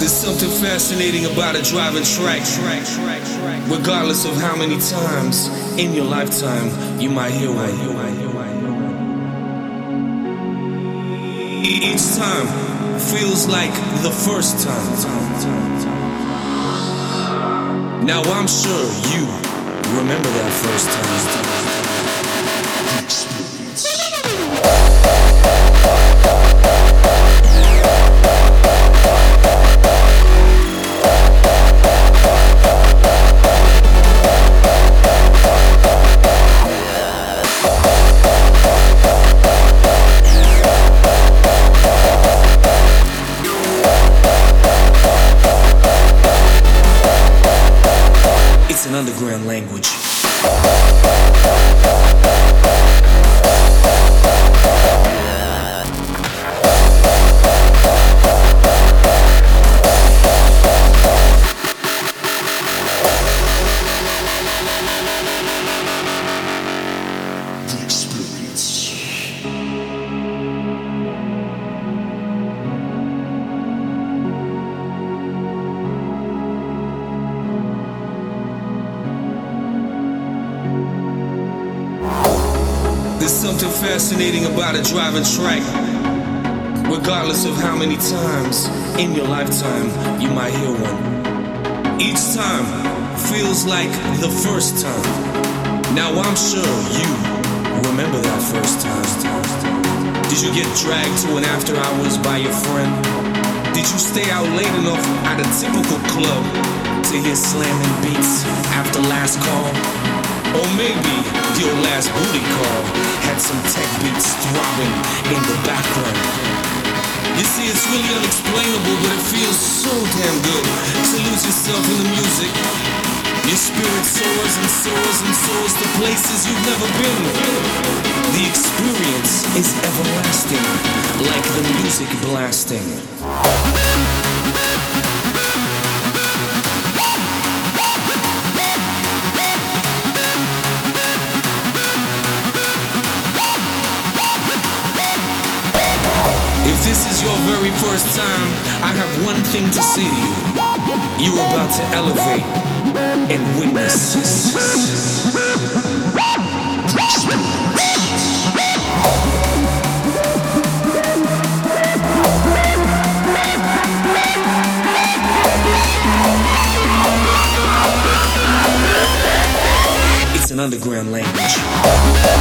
There's something fascinating about a driving track. Regardless of how many times in your lifetime you might hear one. Each time feels like the first time. Now I'm sure you remember that first time. Underground language. There's something fascinating about a driving track. Regardless of how many times in your lifetime you might hear one. Each time feels like the first time. Now I'm sure you remember that first time. Did you get dragged to an after hours by your friend? Did you stay out late enough at a typical club to hear slamming beats after last call? Or maybe your last booty call had some tech beats throbbing in the background. You see, it's really unexplainable, but it feels so damn good to lose yourself in the music. Your spirit soars and soars and soars to places you've never been. The experience is everlasting, like the music blasting. This is your very first time, I have one thing to say to you. You're about to elevate and witness. It's an underground language.